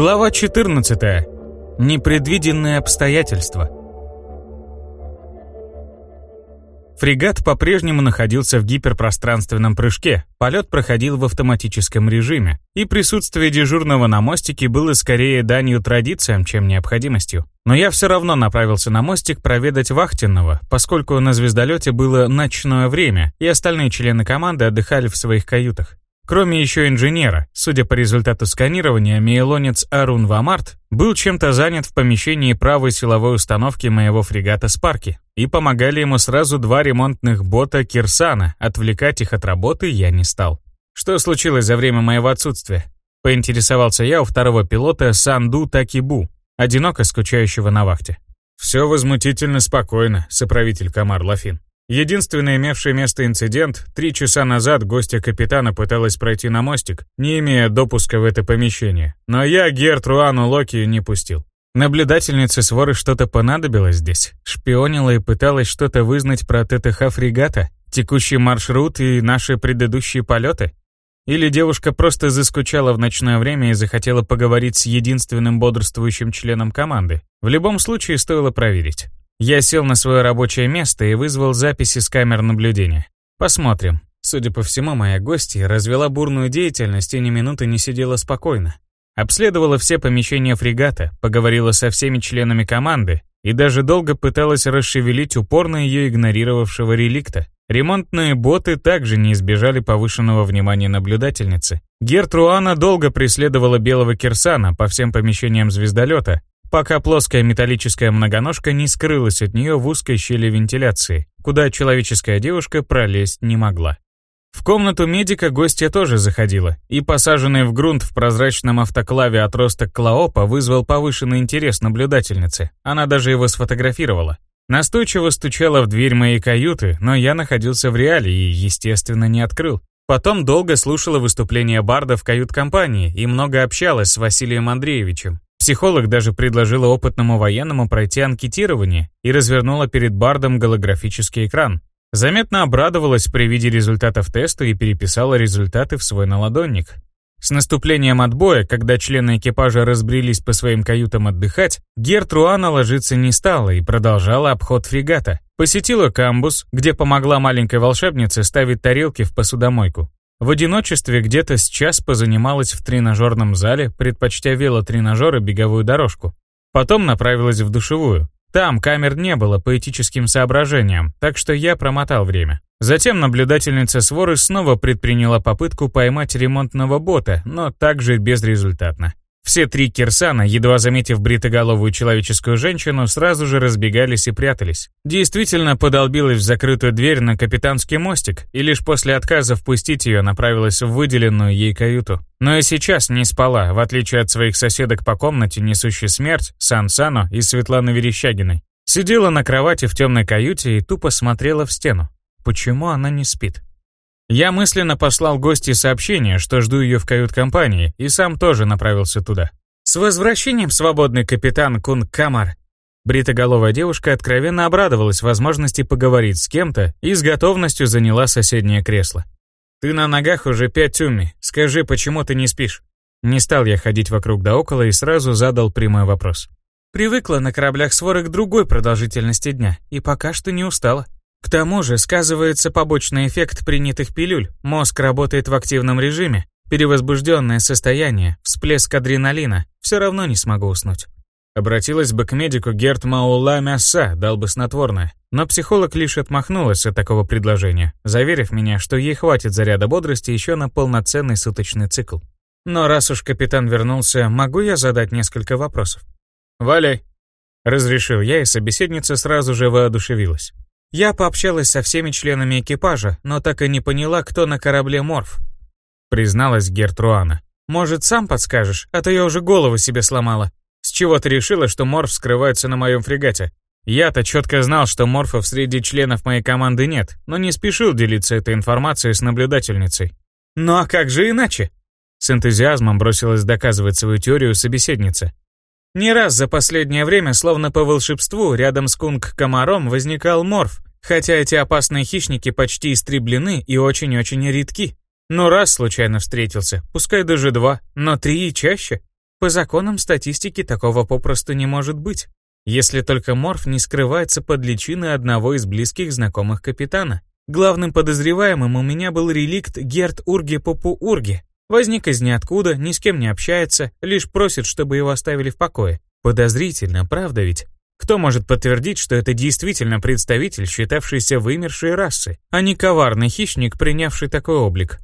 Глава 14. Непредвиденные обстоятельства. Фрегат по-прежнему находился в гиперпространственном прыжке, полет проходил в автоматическом режиме, и присутствие дежурного на мостике было скорее данью традициям, чем необходимостью. Но я все равно направился на мостик проведать вахтенного, поскольку на звездолете было ночное время, и остальные члены команды отдыхали в своих каютах. Кроме еще инженера, судя по результату сканирования, мейлонец Арун Вамарт был чем-то занят в помещении правой силовой установки моего фрегата «Спарки», и помогали ему сразу два ремонтных бота «Кирсана», отвлекать их от работы я не стал. Что случилось за время моего отсутствия? Поинтересовался я у второго пилота Санду Такибу, одиноко скучающего на вахте. «Все возмутительно спокойно, соправитель Камар Лафин», Единственный имевший место инцидент, три часа назад гостья капитана пыталась пройти на мостик, не имея допуска в это помещение, но я Гертруану Локи не пустил. Наблюдательнице своры что-то понадобилось здесь, шпионила и пыталась что-то вызнать про ТТХ фрегата, текущий маршрут и наши предыдущие полеты. Или девушка просто заскучала в ночное время и захотела поговорить с единственным бодрствующим членом команды. В любом случае стоило проверить. Я сел на свое рабочее место и вызвал записи с камер наблюдения. Посмотрим. Судя по всему, моя гостья развела бурную деятельность и ни минуты не сидела спокойно. Обследовала все помещения фрегата, поговорила со всеми членами команды и даже долго пыталась расшевелить упорно ее игнорировавшего реликта. Ремонтные боты также не избежали повышенного внимания наблюдательницы. Гертруана долго преследовала белого кирсана по всем помещениям звездолета, пока плоская металлическая многоножка не скрылась от нее в узкой щели вентиляции, куда человеческая девушка пролезть не могла. В комнату медика гостья тоже заходила, и посаженный в грунт в прозрачном автоклаве отросток Клаопа вызвал повышенный интерес наблюдательницы. Она даже его сфотографировала. Настойчиво стучала в дверь моей каюты, но я находился в реале и, естественно, не открыл. Потом долго слушала выступления Барда в кают-компании и много общалась с Василием Андреевичем. Психолог даже предложила опытному военному пройти анкетирование и развернула перед Бардом голографический экран. Заметно обрадовалась при виде результатов теста и переписала результаты в свой наладонник. С наступлением отбоя, когда члены экипажа разбрелись по своим каютам отдыхать, Гертруана ложиться не стала и продолжала обход фрегата. Посетила камбус, где помогла маленькой волшебнице ставить тарелки в посудомойку. В одиночестве где-то с час позанималась в тренажерном зале, предпочтя велотренажер и беговую дорожку. Потом направилась в душевую. Там камер не было по этическим соображениям, так что я промотал время. Затем наблюдательница своры снова предприняла попытку поймать ремонтного бота, но также безрезультатно. Все три кирсана, едва заметив бритоголовую человеческую женщину, сразу же разбегались и прятались. Действительно подолбилась в закрытую дверь на капитанский мостик и лишь после отказа впустить ее направилась в выделенную ей каюту. Но и сейчас не спала, в отличие от своих соседок по комнате, несущей смерть, Сан Сано и Светланы Верещагиной. Сидела на кровати в темной каюте и тупо смотрела в стену. Почему она не спит? Я мысленно послал гости сообщение, что жду ее в кают-компании, и сам тоже направился туда. «С возвращением, свободный капитан Кун Камар!» Бритоголовая девушка откровенно обрадовалась возможности поговорить с кем-то и с готовностью заняла соседнее кресло. «Ты на ногах уже пять уми. Скажи, почему ты не спишь?» Не стал я ходить вокруг да около и сразу задал прямой вопрос. «Привыкла на кораблях своры к другой продолжительности дня, и пока что не устала», к тому же сказывается побочный эффект принятых пилюль. Мозг работает в активном режиме. Перевозбужденное состояние, всплеск адреналина. Все равно не смогу уснуть. Обратилась бы к медику Герт Маула Мяса, дал бы снотворное. Но психолог лишь отмахнулась от такого предложения, заверив меня, что ей хватит заряда бодрости еще на полноценный суточный цикл. Но раз уж капитан вернулся, могу я задать несколько вопросов? «Валяй!» Разрешил я, и собеседница сразу же воодушевилась. Я пообщалась со всеми членами экипажа, но так и не поняла, кто на корабле Морф. Призналась Гертруана. Может, сам подскажешь, а то я уже голову себе сломала. С чего ты решила, что Морф скрывается на моем фрегате? Я-то четко знал, что Морфов среди членов моей команды нет, но не спешил делиться этой информацией с наблюдательницей. Ну а как же иначе? С энтузиазмом бросилась доказывать свою теорию собеседница. Не раз за последнее время, словно по волшебству, рядом с кунг-комаром возникал морф, хотя эти опасные хищники почти истреблены и очень-очень редки. Но раз случайно встретился, пускай даже два, но три и чаще. По законам статистики такого попросту не может быть. Если только Морф не скрывается под личиной одного из близких знакомых капитана. Главным подозреваемым у меня был реликт Герт Урги Попу Урги. Возник из ниоткуда, ни с кем не общается, лишь просит, чтобы его оставили в покое. Подозрительно, правда ведь? Кто может подтвердить, что это действительно представитель, считавшийся вымершей расы, а не коварный хищник, принявший такой облик?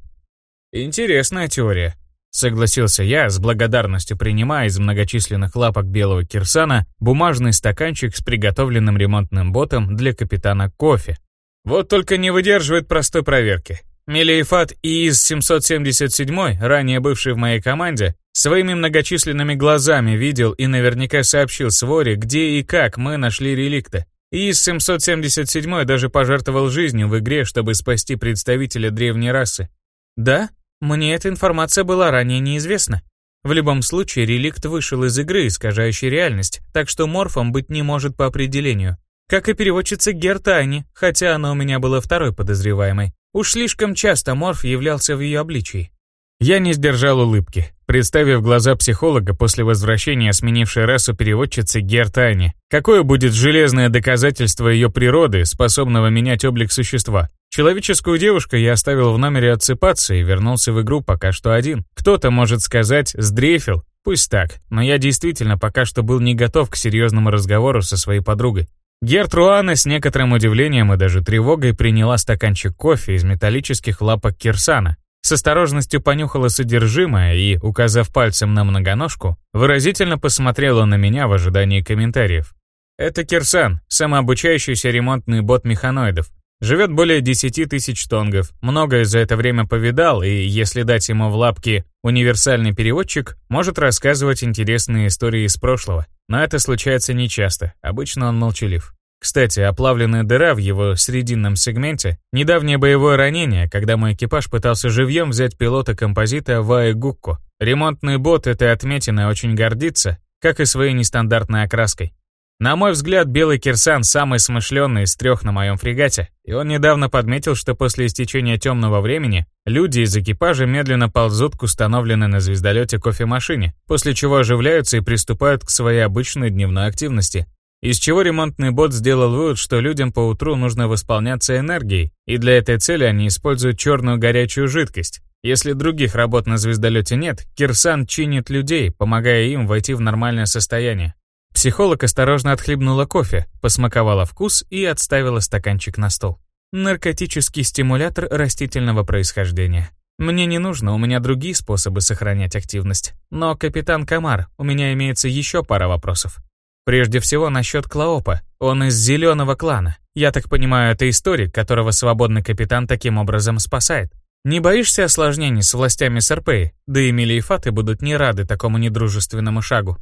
Интересная теория. Согласился я, с благодарностью принимая из многочисленных лапок белого кирсана бумажный стаканчик с приготовленным ремонтным ботом для капитана кофе. Вот только не выдерживает простой проверки. Мелиефат ИИС 777, ранее бывший в моей команде, Своими многочисленными глазами видел и наверняка сообщил Своре, где и как мы нашли реликты. И из 777 даже пожертвовал жизнью в игре, чтобы спасти представителя древней расы. Да, мне эта информация была ранее неизвестна. В любом случае, реликт вышел из игры, искажающей реальность, так что морфом быть не может по определению. Как и переводчица Гертани, хотя она у меня была второй подозреваемой. Уж слишком часто морф являлся в ее обличии. Я не сдержал улыбки, представив глаза психолога после возвращения сменившей расу переводчицы Гертани. Какое будет железное доказательство ее природы, способного менять облик существа? Человеческую девушку я оставил в номере отсыпаться и вернулся в игру пока что один. Кто-то может сказать «сдрейфил». Пусть так, но я действительно пока что был не готов к серьезному разговору со своей подругой. Гертруана с некоторым удивлением и даже тревогой приняла стаканчик кофе из металлических лапок Кирсана, с осторожностью понюхала содержимое и, указав пальцем на многоножку, выразительно посмотрела на меня в ожидании комментариев. Это Кирсан, самообучающийся ремонтный бот механоидов. Живет более 10 тысяч тонгов, многое за это время повидал, и если дать ему в лапки универсальный переводчик, может рассказывать интересные истории из прошлого. Но это случается нечасто, обычно он молчалив. Кстати, оплавленная дыра в его срединном сегменте — недавнее боевое ранение, когда мой экипаж пытался живьем взять пилота-композита Ваи Гукко. Ремонтный бот этой отметиной очень гордится, как и своей нестандартной окраской. На мой взгляд, Белый Кирсан самый смышленный из трех на моем фрегате, и он недавно подметил, что после истечения темного времени люди из экипажа медленно ползут к установленной на звездолете кофемашине, после чего оживляются и приступают к своей обычной дневной активности. Из чего ремонтный бот сделал вывод, что людям по утру нужно восполняться энергией, и для этой цели они используют черную горячую жидкость. Если других работ на звездолете нет, Кирсан чинит людей, помогая им войти в нормальное состояние. Психолог осторожно отхлебнула кофе, посмаковала вкус и отставила стаканчик на стол. Наркотический стимулятор растительного происхождения. Мне не нужно, у меня другие способы сохранять активность. Но, капитан Камар, у меня имеется еще пара вопросов. Прежде всего насчет Клаопа. Он из зеленого клана. Я так понимаю, это историк, которого свободный капитан таким образом спасает. Не боишься осложнений с властями Серпеи? Да и Мелиефаты будут не рады такому недружественному шагу.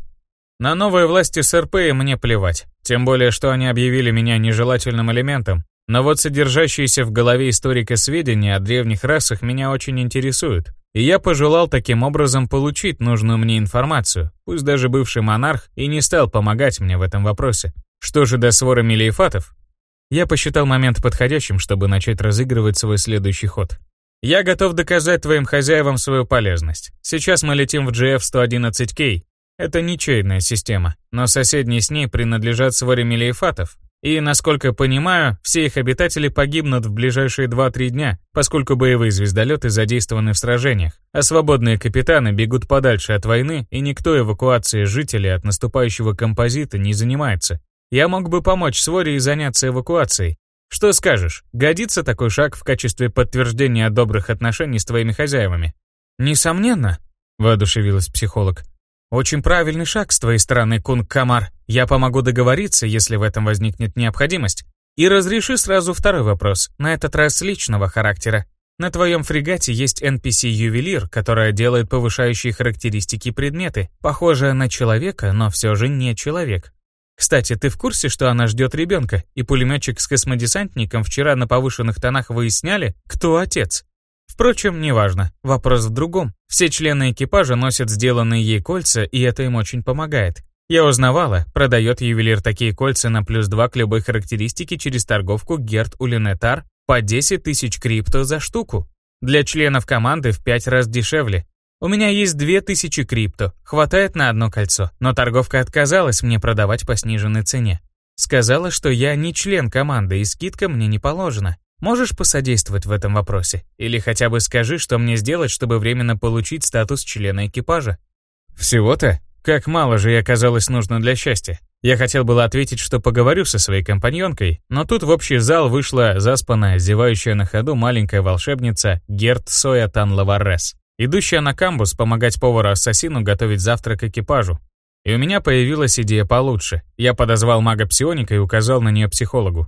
На новые власти Серпеи мне плевать. Тем более, что они объявили меня нежелательным элементом. Но вот содержащиеся в голове историка сведения о древних расах меня очень интересуют. И я пожелал таким образом получить нужную мне информацию, пусть даже бывший монарх и не стал помогать мне в этом вопросе. Что же до свора Мелиефатов? Я посчитал момент подходящим, чтобы начать разыгрывать свой следующий ход. Я готов доказать твоим хозяевам свою полезность. Сейчас мы летим в GF-111K. Это ничейная система, но соседние с ней принадлежат своре Мелиефатов, и, насколько понимаю, все их обитатели погибнут в ближайшие 2-3 дня, поскольку боевые звездолеты задействованы в сражениях, а свободные капитаны бегут подальше от войны, и никто эвакуацией жителей от наступающего композита не занимается. Я мог бы помочь Своре и заняться эвакуацией. Что скажешь, годится такой шаг в качестве подтверждения добрых отношений с твоими хозяевами? Несомненно, воодушевилась психолог. Очень правильный шаг с твоей стороны, Кунг Камар. Я помогу договориться, если в этом возникнет необходимость. И разреши сразу второй вопрос, на этот раз личного характера. На твоем фрегате есть NPC-ювелир, которая делает повышающие характеристики предметы, похожая на человека, но все же не человек. Кстати, ты в курсе, что она ждет ребенка, и пулеметчик с космодесантником вчера на повышенных тонах выясняли, кто отец? Впрочем, неважно, вопрос в другом. Все члены экипажа носят сделанные ей кольца, и это им очень помогает. Я узнавала, продает ювелир такие кольца на плюс 2 к любой характеристике через торговку Герт Улинетар по 10 тысяч крипто за штуку. Для членов команды в 5 раз дешевле. У меня есть две тысячи крипто, хватает на одно кольцо, но торговка отказалась мне продавать по сниженной цене. Сказала, что я не член команды и скидка мне не положена. Можешь посодействовать в этом вопросе? Или хотя бы скажи, что мне сделать, чтобы временно получить статус члена экипажа? Всего-то? Как мало же ей оказалось нужно для счастья. Я хотел было ответить, что поговорю со своей компаньонкой, но тут в общий зал вышла заспанная, зевающая на ходу маленькая волшебница Герт Соя Тан Лаварес, идущая на камбус помогать повару-ассасину готовить завтрак экипажу. И у меня появилась идея получше. Я подозвал мага псионика и указал на нее психологу.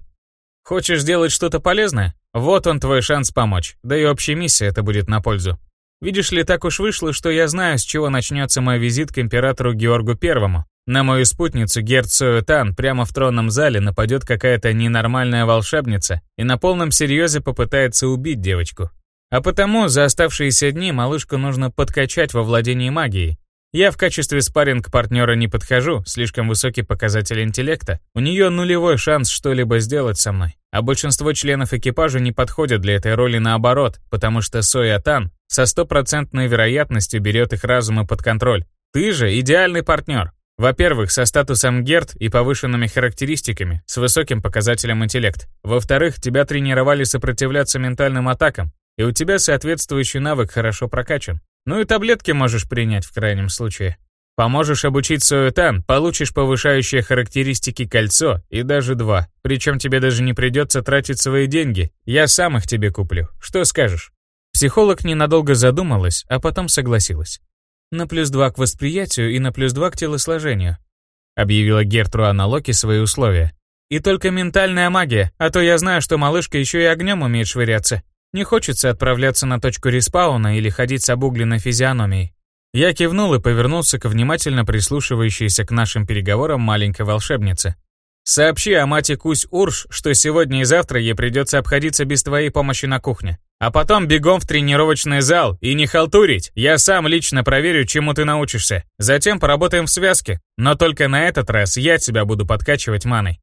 «Хочешь сделать что-то полезное? Вот он твой шанс помочь, да и общая миссия это будет на пользу. Видишь ли, так уж вышло, что я знаю, с чего начнется мой визит к императору Георгу Первому. На мою спутницу Герцию Тан прямо в тронном зале нападет какая-то ненормальная волшебница и на полном серьезе попытается убить девочку. А потому за оставшиеся дни малышку нужно подкачать во владении магией. Я в качестве спарринг-партнера не подхожу, слишком высокий показатель интеллекта. У нее нулевой шанс что-либо сделать со мной. А большинство членов экипажа не подходят для этой роли наоборот, потому что Соя Тан со стопроцентной вероятностью берет их разумы под контроль. Ты же идеальный партнер. Во-первых, со статусом Герд и повышенными характеристиками, с высоким показателем интеллект. Во-вторых, тебя тренировали сопротивляться ментальным атакам, и у тебя соответствующий навык хорошо прокачан. Ну и таблетки можешь принять в крайнем случае. Поможешь обучить Суэтан, получишь повышающее характеристики кольцо и даже два. Причем тебе даже не придется тратить свои деньги. Я сам их тебе куплю. Что скажешь? Психолог ненадолго задумалась, а потом согласилась. «На плюс два к восприятию и на плюс два к телосложению», объявила Гертруана Локи свои условия. «И только ментальная магия, а то я знаю, что малышка еще и огнем умеет швыряться. Не хочется отправляться на точку респауна или ходить с обугленной физиономией». Я кивнул и повернулся к внимательно прислушивающейся к нашим переговорам маленькой волшебнице. Сообщи Амате Кусь Урш, что сегодня и завтра ей придется обходиться без твоей помощи на кухне. А потом бегом в тренировочный зал и не халтурить. Я сам лично проверю, чему ты научишься. Затем поработаем в связке. Но только на этот раз я тебя буду подкачивать маной.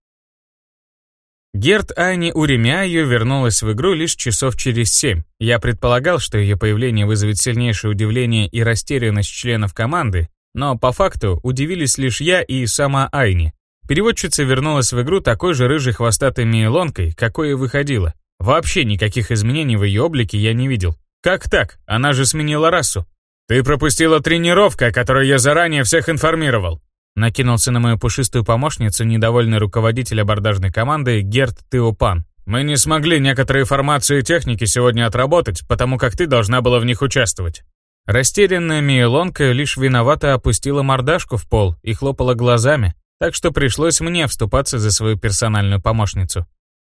Герт Айни Уремяю вернулась в игру лишь часов через семь. Я предполагал, что ее появление вызовет сильнейшее удивление и растерянность членов команды, но по факту удивились лишь я и сама Айни. Переводчица вернулась в игру такой же рыжей хвостатой мейлонкой, какой и выходила. Вообще никаких изменений в ее облике я не видел. Как так? Она же сменила расу. «Ты пропустила тренировку, о которой я заранее всех информировал», накинулся на мою пушистую помощницу недовольный руководитель абордажной команды Герт Теопан. «Мы не смогли некоторые формации и техники сегодня отработать, потому как ты должна была в них участвовать». Растерянная Миелонка лишь виновато опустила мордашку в пол и хлопала глазами, так что пришлось мне вступаться за свою персональную помощницу.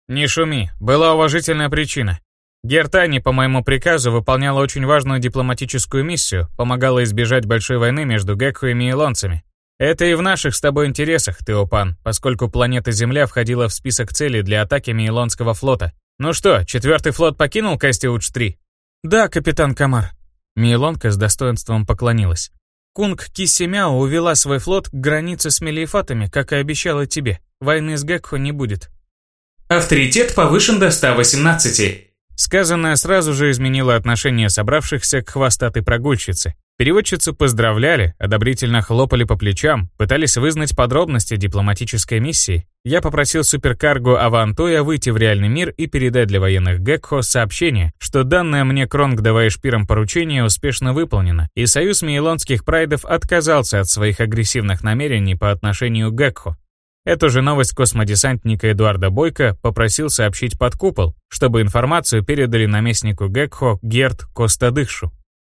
«Не шуми, была уважительная причина. Гертани по моему приказу выполняла очень важную дипломатическую миссию, помогала избежать большой войны между Гекху и Мейлонцами. Это и в наших с тобой интересах, Теопан, поскольку планета Земля входила в список целей для атаки Мейлонского флота. Ну что, четвертый флот покинул Кастиуч-3? Да, капитан Камар. Мейлонка с достоинством поклонилась. Кунг Кисимяо увела свой флот к границе с Мелиефатами, как и обещала тебе. Войны с Гекхо не будет. Авторитет повышен до 118. Сказанное сразу же изменило отношение собравшихся к хвостатой прогульщице. Переводчицу поздравляли, одобрительно хлопали по плечам, пытались вызнать подробности дипломатической миссии. Я попросил суперкаргу Авантоя выйти в реальный мир и передать для военных Гекхо сообщение, что данное мне Кронг давая шпиром поручение успешно выполнено, и Союз Мейлонских Прайдов отказался от своих агрессивных намерений по отношению к Гекхо. Эту же новость космодесантника Эдуарда Бойко попросил сообщить под купол, чтобы информацию передали наместнику Гекхо Герт Костадыхшу.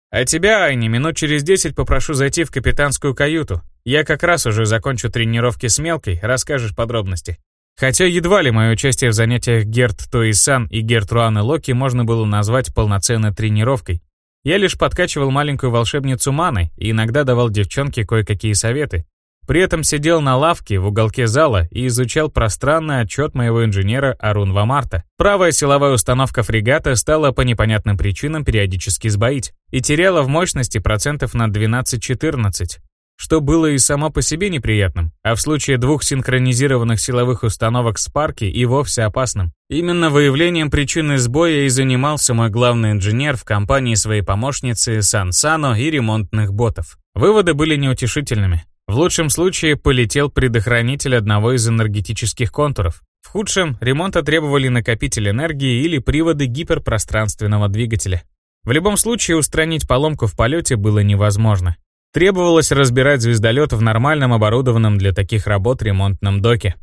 А тебя, Айни, минут через десять попрошу зайти в капитанскую каюту. Я как раз уже закончу тренировки с мелкой, расскажешь подробности. Хотя едва ли мое участие в занятиях Герт Тоисан и Герт Руаны Локи можно было назвать полноценной тренировкой. Я лишь подкачивал маленькую волшебницу Маны и иногда давал девчонке кое-какие советы, при этом сидел на лавке в уголке зала и изучал пространный отчет моего инженера Арун Вамарта. Правая силовая установка фрегата стала по непонятным причинам периодически сбоить и теряла в мощности процентов на 12-14. что было и само по себе неприятным, а в случае двух синхронизированных силовых установок Спарки и вовсе опасным. Именно выявлением причины сбоя и занимался мой главный инженер в компании своей помощницы Сан Сано и ремонтных ботов. Выводы были неутешительными. В лучшем случае полетел предохранитель одного из энергетических контуров. В худшем ремонта требовали накопитель энергии или приводы гиперпространственного двигателя. В любом случае устранить поломку в полете было невозможно. Требовалось разбирать звездолет в нормальном оборудованном для таких работ ремонтном доке.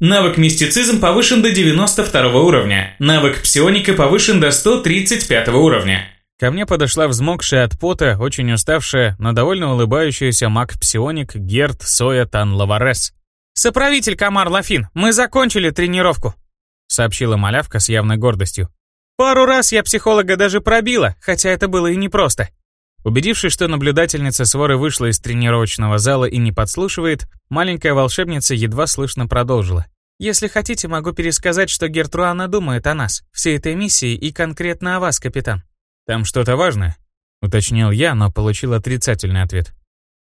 Навык мистицизм повышен до 92 уровня. Навык псионика повышен до 135 уровня. Ко мне подошла взмокшая от пота, очень уставшая, но довольно улыбающаяся маг-псионик Герт Соя Тан Лаварес. «Соправитель Камар Лафин, мы закончили тренировку», сообщила малявка с явной гордостью. «Пару раз я психолога даже пробила, хотя это было и непросто». Убедившись, что наблюдательница своры вышла из тренировочного зала и не подслушивает, маленькая волшебница едва слышно продолжила. «Если хотите, могу пересказать, что Гертруана думает о нас, всей этой миссии и конкретно о вас, капитан». «Там что-то важное?» — уточнил я, но получил отрицательный ответ.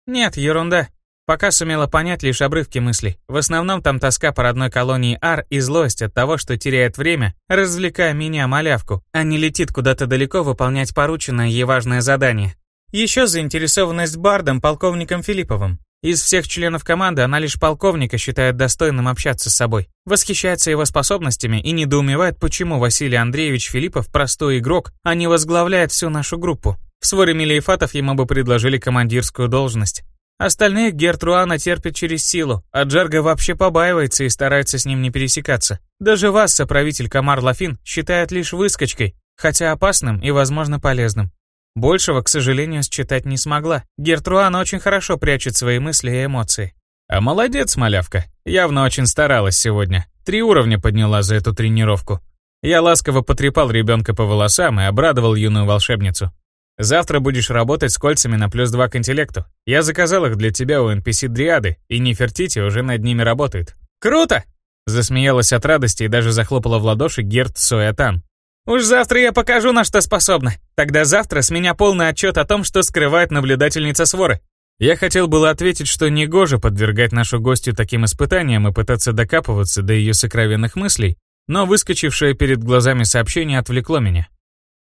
«Нет, ерунда. Пока сумела понять лишь обрывки мыслей. В основном там тоска по родной колонии Ар и злость от того, что теряет время, развлекая меня, малявку, а не летит куда-то далеко выполнять порученное ей важное задание. Еще заинтересованность Бардом, полковником Филипповым. Из всех членов команды она лишь полковника считает достойным общаться с собой, восхищается его способностями и недоумевает, почему Василий Андреевич Филиппов простой игрок, а не возглавляет всю нашу группу. В своре Мелиефатов ему бы предложили командирскую должность. Остальных Гертруана терпит через силу, а Джарга вообще побаивается и старается с ним не пересекаться. Даже вас, соправитель Камар Лафин, считает лишь выскочкой, хотя опасным и, возможно, полезным. Большего, к сожалению, считать не смогла. Гертруана очень хорошо прячет свои мысли и эмоции. А молодец, малявка. Явно очень старалась сегодня. Три уровня подняла за эту тренировку. Я ласково потрепал ребенка по волосам и обрадовал юную волшебницу. Завтра будешь работать с кольцами на плюс два к интеллекту. Я заказал их для тебя у NPC-дриады, и Нефертити уже над ними работает». «Круто!» Засмеялась от радости и даже захлопала в ладоши Герт Соятан. «Уж завтра я покажу, на что способна. Тогда завтра с меня полный отчет о том, что скрывает наблюдательница своры». Я хотел было ответить, что негоже подвергать нашу гостью таким испытаниям и пытаться докапываться до ее сокровенных мыслей, но выскочившее перед глазами сообщение отвлекло меня.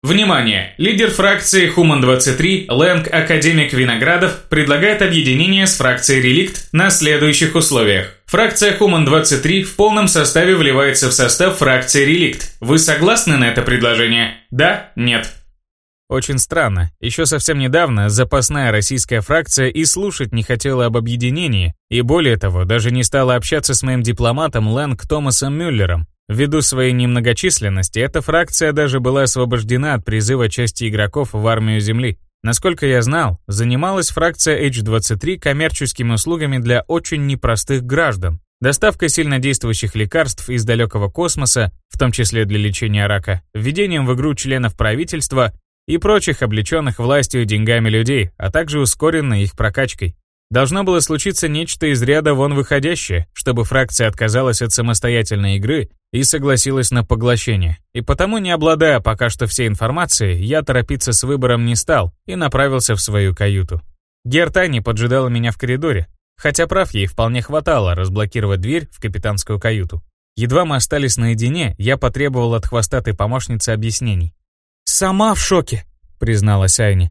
Внимание! Лидер фракции Human-23, Лэнг Академик Виноградов, предлагает объединение с фракцией Реликт на следующих условиях. Фракция Human-23 в полном составе вливается в состав фракции Реликт. Вы согласны на это предложение? Да? Нет? Очень странно. Еще совсем недавно запасная российская фракция и слушать не хотела об объединении, и более того, даже не стала общаться с моим дипломатом Лэнг Томасом Мюллером, Ввиду своей немногочисленности, эта фракция даже была освобождена от призыва части игроков в армию Земли. Насколько я знал, занималась фракция H23 коммерческими услугами для очень непростых граждан, доставкой сильнодействующих лекарств из далекого космоса, в том числе для лечения рака, введением в игру членов правительства и прочих облеченных властью деньгами людей, а также ускоренной их прокачкой. Должно было случиться нечто из ряда вон выходящее, чтобы фракция отказалась от самостоятельной игры и согласилась на поглощение. И потому, не обладая пока что всей информацией, я торопиться с выбором не стал и направился в свою каюту. Гертани поджидала меня в коридоре, хотя прав ей вполне хватало разблокировать дверь в капитанскую каюту. Едва мы остались наедине, я потребовал от хвостатой помощницы объяснений. «Сама в шоке», — призналась Айни.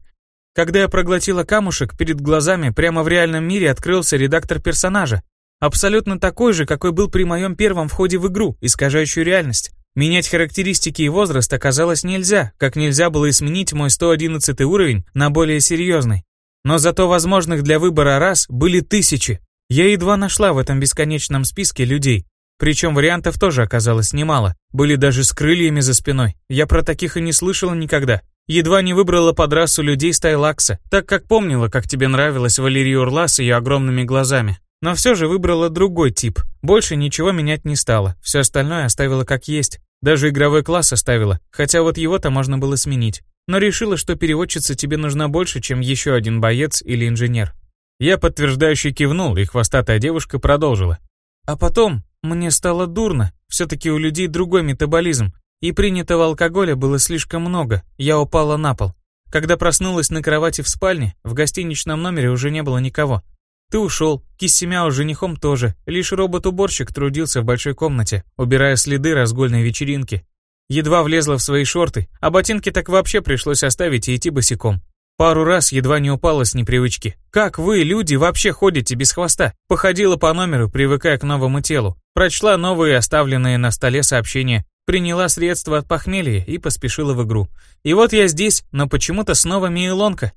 Когда я проглотила камушек, перед глазами прямо в реальном мире открылся редактор персонажа. Абсолютно такой же, какой был при моем первом входе в игру, искажающую реальность. Менять характеристики и возраст оказалось нельзя, как нельзя было и сменить мой 111 уровень на более серьезный. Но зато возможных для выбора раз были тысячи. Я едва нашла в этом бесконечном списке людей. Причем вариантов тоже оказалось немало. Были даже с крыльями за спиной. Я про таких и не слышала никогда. Едва не выбрала под расу людей Стайлакса, так как помнила, как тебе нравилась Валерия Урла с ее огромными глазами. Но все же выбрала другой тип. Больше ничего менять не стала. Все остальное оставила как есть. Даже игровой класс оставила, хотя вот его-то можно было сменить. Но решила, что переводчица тебе нужна больше, чем еще один боец или инженер. Я подтверждающе кивнул, и хвостатая девушка продолжила. А потом мне стало дурно. Все-таки у людей другой метаболизм. И принятого алкоголя было слишком много, я упала на пол. Когда проснулась на кровати в спальне, в гостиничном номере уже не было никого. Ты ушел, Киссимяо с женихом тоже, лишь робот-уборщик трудился в большой комнате, убирая следы разгольной вечеринки. Едва влезла в свои шорты, а ботинки так вообще пришлось оставить и идти босиком. Пару раз едва не упала с непривычки. Как вы, люди, вообще ходите без хвоста? Походила по номеру, привыкая к новому телу. Прочла новые оставленные на столе сообщения. Приняла средства от похмелья и поспешила в игру. И вот я здесь, но почему-то снова Мейлонка.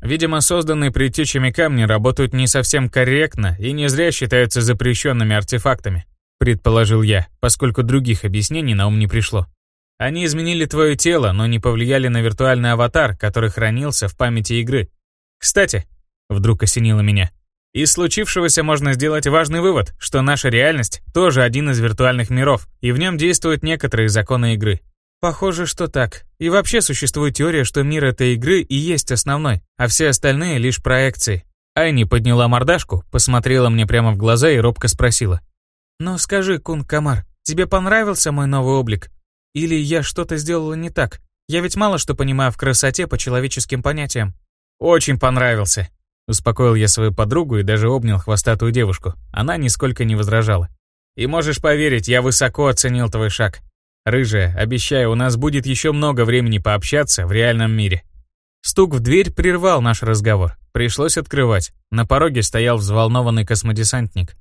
Видимо, созданные предтечами камни работают не совсем корректно и не зря считаются запрещенными артефактами, предположил я, поскольку других объяснений на ум не пришло. Они изменили твое тело, но не повлияли на виртуальный аватар, который хранился в памяти игры. Кстати, вдруг осенило меня, из случившегося можно сделать важный вывод, что наша реальность тоже один из виртуальных миров, и в нем действуют некоторые законы игры. Похоже, что так. И вообще существует теория, что мир этой игры и есть основной, а все остальные лишь проекции. Айни подняла мордашку, посмотрела мне прямо в глаза и робко спросила. «Но скажи, Кун Камар, тебе понравился мой новый облик? Или я что-то сделала не так? Я ведь мало что понимаю в красоте по человеческим понятиям. Очень понравился. Успокоил я свою подругу и даже обнял хвостатую девушку. Она нисколько не возражала. И можешь поверить, я высоко оценил твой шаг. Рыжая, обещаю, у нас будет еще много времени пообщаться в реальном мире. Стук в дверь прервал наш разговор. Пришлось открывать. На пороге стоял взволнованный космодесантник.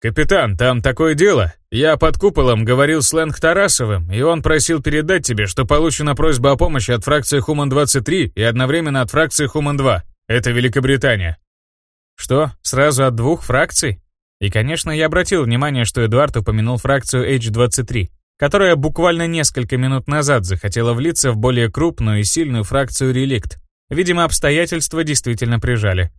«Капитан, там такое дело. Я под куполом говорил с Лэнг Тарасовым, и он просил передать тебе, что получена просьба о помощи от фракции Хуман-23 и одновременно от фракции Хуман-2. Это Великобритания». «Что, сразу от двух фракций?» И, конечно, я обратил внимание, что Эдуард упомянул фракцию H23, которая буквально несколько минут назад захотела влиться в более крупную и сильную фракцию Реликт. Видимо, обстоятельства действительно прижали.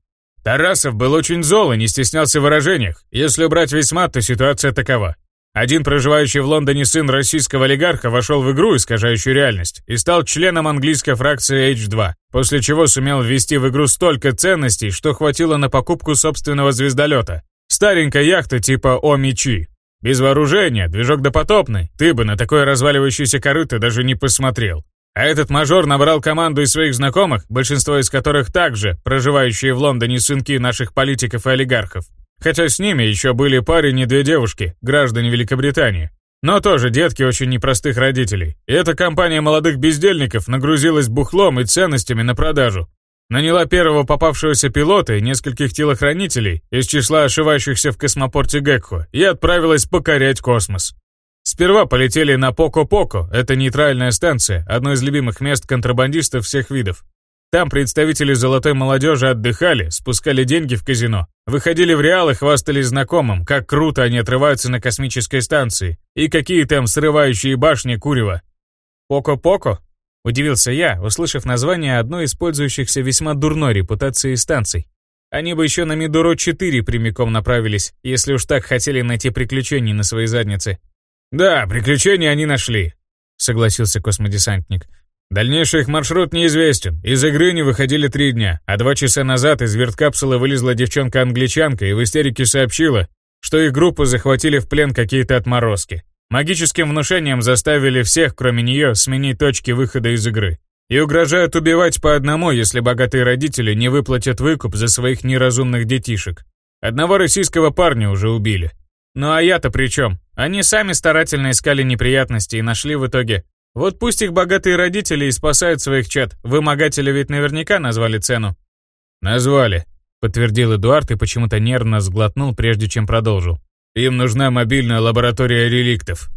Тарасов был очень зол и не стеснялся в выражениях. Если убрать весь мат, то ситуация такова. Один проживающий в Лондоне сын российского олигарха вошел в игру, искажающую реальность, и стал членом английской фракции H2, после чего сумел ввести в игру столько ценностей, что хватило на покупку собственного звездолета. Старенькая яхта типа О-Мичи. Без вооружения, движок допотопный, ты бы на такое разваливающееся корыто даже не посмотрел. А этот мажор набрал команду из своих знакомых, большинство из которых также проживающие в Лондоне сынки наших политиков и олигархов. Хотя с ними еще были парень и две девушки, граждане Великобритании. Но тоже детки очень непростых родителей. И эта компания молодых бездельников нагрузилась бухлом и ценностями на продажу. Наняла первого попавшегося пилота и нескольких телохранителей из числа ошивающихся в космопорте Гекхо и отправилась покорять космос. Сперва полетели на Поко-Поко, это нейтральная станция, одно из любимых мест контрабандистов всех видов. Там представители золотой молодежи отдыхали, спускали деньги в казино, выходили в Реал и хвастались знакомым, как круто они отрываются на космической станции, и какие там срывающие башни курева. «Поко-Поко?» – удивился я, услышав название одной из пользующихся весьма дурной репутацией станций. Они бы еще на Мидуро-4 прямиком направились, если уж так хотели найти приключений на своей заднице. «Да, приключения они нашли», — согласился космодесантник. «Дальнейший их маршрут неизвестен. Из игры не выходили три дня, а два часа назад из верткапсулы вылезла девчонка-англичанка и в истерике сообщила, что их группу захватили в плен какие-то отморозки. Магическим внушением заставили всех, кроме нее, сменить точки выхода из игры. И угрожают убивать по одному, если богатые родители не выплатят выкуп за своих неразумных детишек. Одного российского парня уже убили. Ну а я-то при чем? Они сами старательно искали неприятности и нашли в итоге. Вот пусть их богатые родители и спасают своих чад. Вымогатели ведь наверняка назвали цену. Назвали, подтвердил Эдуард и почему-то нервно сглотнул, прежде чем продолжил. Им нужна мобильная лаборатория реликтов.